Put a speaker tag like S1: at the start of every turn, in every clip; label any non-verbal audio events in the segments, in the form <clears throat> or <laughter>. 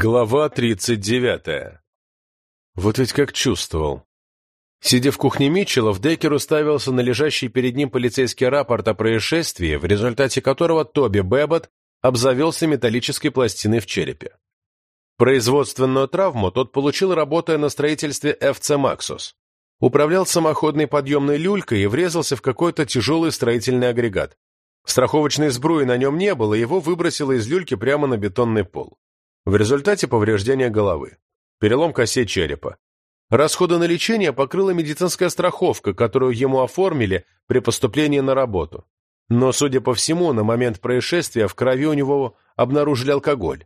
S1: Глава тридцать девятая. Вот ведь как чувствовал. Сидя в кухне Митчеллов, Деккер уставился на лежащий перед ним полицейский рапорт о происшествии, в результате которого Тоби Бэббот обзавелся металлической пластиной в черепе. Производственную травму тот получил, работая на строительстве FC «Максус». Управлял самоходной подъемной люлькой и врезался в какой-то тяжелый строительный агрегат. Страховочной сбруи на нем не было, его выбросило из люльки прямо на бетонный пол. В результате повреждения головы. Перелом костей черепа. Расходы на лечение покрыла медицинская страховка, которую ему оформили при поступлении на работу. Но, судя по всему, на момент происшествия в крови у него обнаружили алкоголь.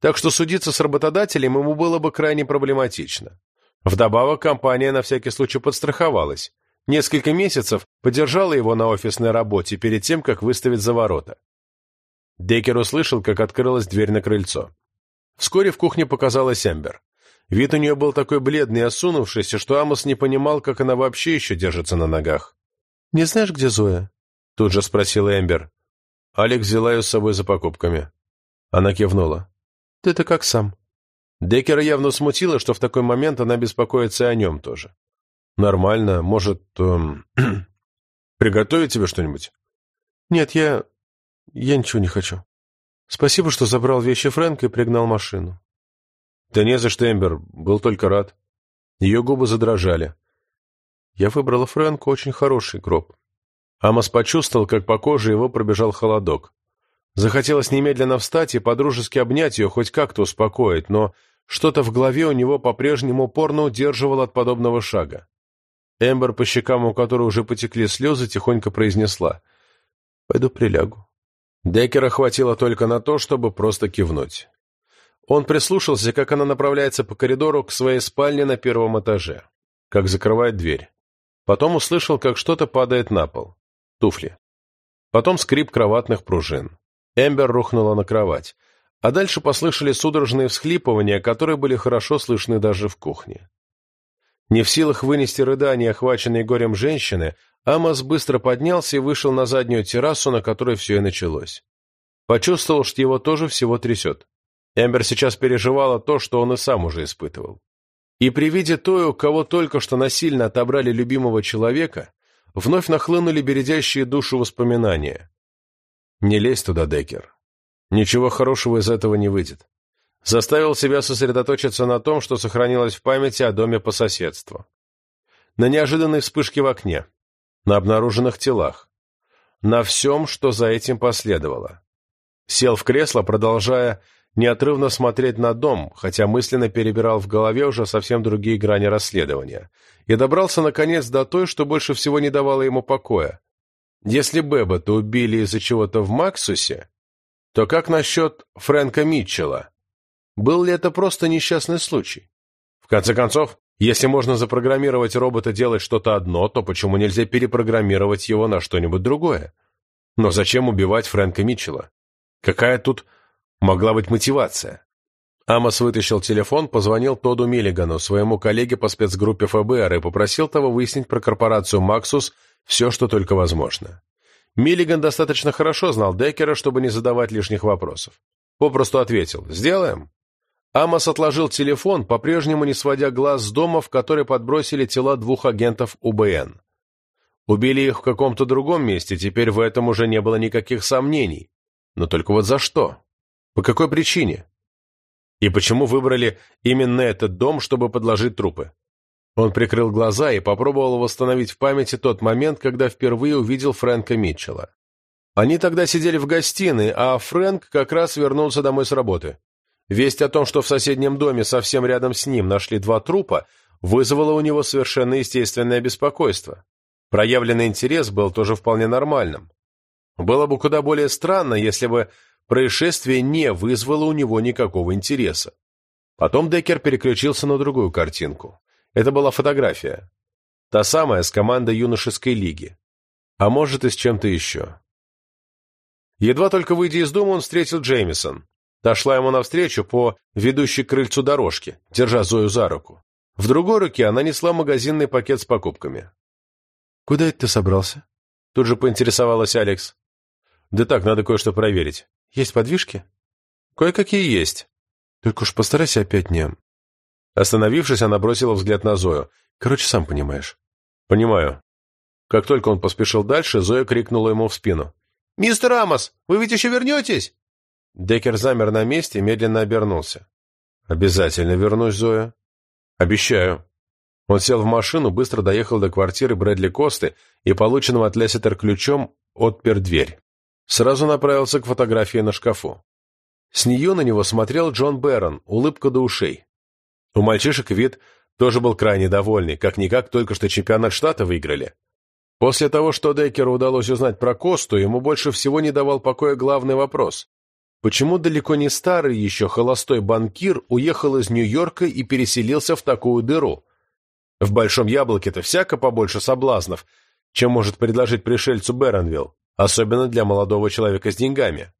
S1: Так что судиться с работодателем ему было бы крайне проблематично. Вдобавок, компания на всякий случай подстраховалась. Несколько месяцев подержала его на офисной работе перед тем, как выставить за ворота. Деккер услышал, как открылась дверь на крыльцо. Вскоре в кухне показалась Эмбер. Вид у нее был такой бледный и осунувшийся, что Амос не понимал, как она вообще еще держится на ногах. «Не знаешь, где Зоя?» — тут же спросила Эмбер. Алекс взяла ее с собой за покупками. Она кивнула. «Ты-то как сам?» Деккера явно смутило, что в такой момент она беспокоится о нем тоже. «Нормально. Может, эм, <clears throat> приготовить тебе что-нибудь?»
S2: «Нет, я... я ничего не хочу». Спасибо, что забрал вещи Фрэнка и пригнал машину.
S1: Да не за что, Эмбер, был только рад. Ее губы задрожали.
S2: Я выбрала Фрэнку очень хороший гроб.
S1: Амос почувствовал, как по коже его пробежал холодок. Захотелось немедленно встать и подружески обнять ее, хоть как-то успокоить, но что-то в голове у него по-прежнему упорно удерживало от подобного шага. Эмбер, по щекам у которой уже потекли слезы, тихонько произнесла. «Пойду прилягу». Деккера хватило только на то, чтобы просто кивнуть. Он прислушался, как она направляется по коридору к своей спальне на первом этаже, как закрывает дверь. Потом услышал, как что-то падает на пол. Туфли. Потом скрип кроватных пружин. Эмбер рухнула на кровать. А дальше послышали судорожные всхлипывания, которые были хорошо слышны даже в кухне. Не в силах вынести рыдания, охваченные горем женщины, Амос быстро поднялся и вышел на заднюю террасу, на которой все и началось. Почувствовал, что его тоже всего трясет. Эмбер сейчас переживала то, что он и сам уже испытывал. И при виде той, у кого только что насильно отобрали любимого человека, вновь нахлынули бередящие душу воспоминания. Не лезь туда, Деккер. Ничего хорошего из этого не выйдет. Заставил себя сосредоточиться на том, что сохранилось в памяти о доме по соседству. На неожиданной вспышке в окне, на обнаруженных телах, на всем, что за этим последовало. Сел в кресло, продолжая неотрывно смотреть на дом, хотя мысленно перебирал в голове уже совсем другие грани расследования, и добрался, наконец, до той, что больше всего не давало ему покоя. Если Бэббота убили из-за чего-то в Максусе, то как насчет Фрэнка Митчелла? Был ли это просто несчастный случай? В конце концов, если можно запрограммировать робота делать что-то одно, то почему нельзя перепрограммировать его на что-нибудь другое? Но зачем убивать Фрэнка Митчелла? Какая тут могла быть мотивация? Амос вытащил телефон, позвонил Тоду Миллигану, своему коллеге по спецгруппе ФБР, и попросил того выяснить про корпорацию «Максус» все, что только возможно. Миллиган достаточно хорошо знал Деккера, чтобы не задавать лишних вопросов. Попросту ответил «Сделаем». Амос отложил телефон, по-прежнему не сводя глаз с дома, в который подбросили тела двух агентов УБН. Убили их в каком-то другом месте, теперь в этом уже не было никаких сомнений. Но только вот за что? По какой причине? И почему выбрали именно этот дом, чтобы подложить трупы? Он прикрыл глаза и попробовал восстановить в памяти тот момент, когда впервые увидел Фрэнка Митчелла. Они тогда сидели в гостиной, а Фрэнк как раз вернулся домой с работы. Весть о том, что в соседнем доме совсем рядом с ним нашли два трупа, вызвала у него совершенно естественное беспокойство. Проявленный интерес был тоже вполне нормальным. Было бы куда более странно, если бы происшествие не вызвало у него никакого интереса. Потом Деккер переключился на другую картинку. Это была фотография. Та самая с командой юношеской лиги. А может и с чем-то еще. Едва только выйдя из дома, он встретил Джеймисон. Та шла ему навстречу по ведущей к крыльцу дорожке, держа Зою за руку. В другой руке она несла магазинный пакет с покупками.
S2: «Куда это ты собрался?»
S1: Тут же поинтересовалась Алекс. «Да так, надо кое-что проверить.
S2: Есть подвижки?»
S1: «Кое-какие есть».
S2: Только уж постарайся опять не...»
S1: Остановившись, она бросила взгляд на Зою.
S2: «Короче, сам понимаешь».
S1: «Понимаю». Как только он поспешил дальше, Зоя крикнула ему в спину. «Мистер Амос, вы ведь еще вернетесь?» Деккер замер на месте и медленно обернулся. «Обязательно вернусь, Зоя». «Обещаю». Он сел в машину, быстро доехал до квартиры Брэдли Косты и полученным от Лесситер ключом отпер дверь. Сразу направился к фотографии на шкафу. С нее на него смотрел Джон Бэрон, улыбка до ушей. У мальчишек вид тоже был крайне довольный, как-никак только что чемпионат штата выиграли. После того, что Деккеру удалось узнать про Косту, ему больше всего не давал покоя главный вопрос. Почему далеко не старый еще холостой банкир уехал из Нью-Йорка и переселился в такую дыру? В Большом Яблоке-то всяко побольше соблазнов, чем может предложить пришельцу Беронвилл, особенно для молодого человека с деньгами.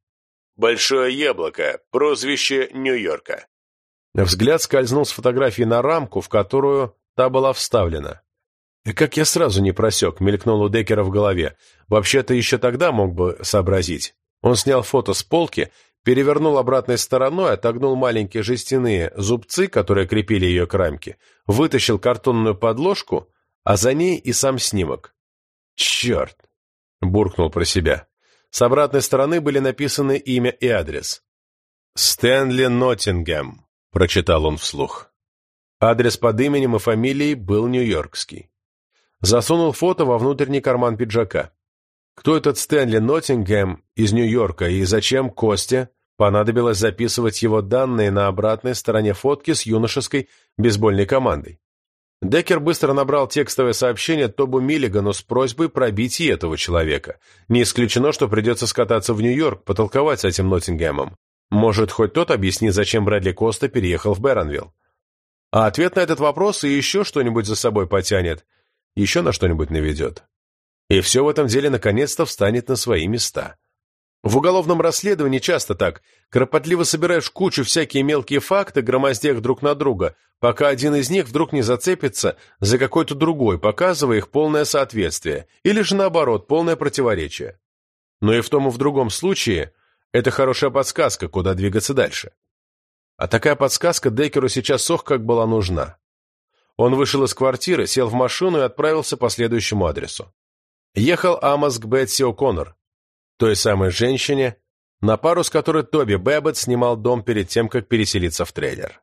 S1: Большое Яблоко, прозвище Нью-Йорка. Взгляд скользнул с фотографии на рамку, в которую та была вставлена. И как я сразу не просек, мелькнул у Деккера в голове. Вообще-то еще тогда мог бы сообразить. Он снял фото с полки перевернул обратной стороной, отогнул маленькие жестяные зубцы, которые крепили ее к рамке, вытащил картонную подложку, а за ней и сам снимок. «Черт!» — буркнул про себя. С обратной стороны были написаны имя и адрес. «Стэнли Ноттингем», — прочитал он вслух. Адрес под именем и фамилией был нью-йоркский. Засунул фото во внутренний карман пиджака. Кто этот Стэнли Ноттингем из Нью-Йорка и зачем Косте понадобилось записывать его данные на обратной стороне фотки с юношеской бейсбольной командой? Деккер быстро набрал текстовое сообщение Тобу Миллигану с просьбой пробить и этого человека. Не исключено, что придется скататься в Нью-Йорк, потолковать с этим Ноттингемом. Может, хоть тот объяснит, зачем Брэдли Коста переехал в Беронвилл. А ответ на этот вопрос и еще что-нибудь за собой потянет, еще на что-нибудь наведет. И все в этом деле наконец-то встанет на свои места. В уголовном расследовании часто так. Кропотливо собираешь кучу всякие мелкие факты, громоздя их друг на друга, пока один из них вдруг не зацепится за какой-то другой, показывая их полное соответствие, или же наоборот, полное противоречие. Но и в том и в другом случае это хорошая подсказка, куда двигаться дальше. А такая подсказка Деккеру сейчас ох как была нужна. Он вышел из квартиры, сел в машину и отправился по следующему адресу ехал Амос к Бетси О'Коннор, той самой женщине, на пару с которой Тоби Бэббет снимал дом перед тем, как переселиться в трейлер.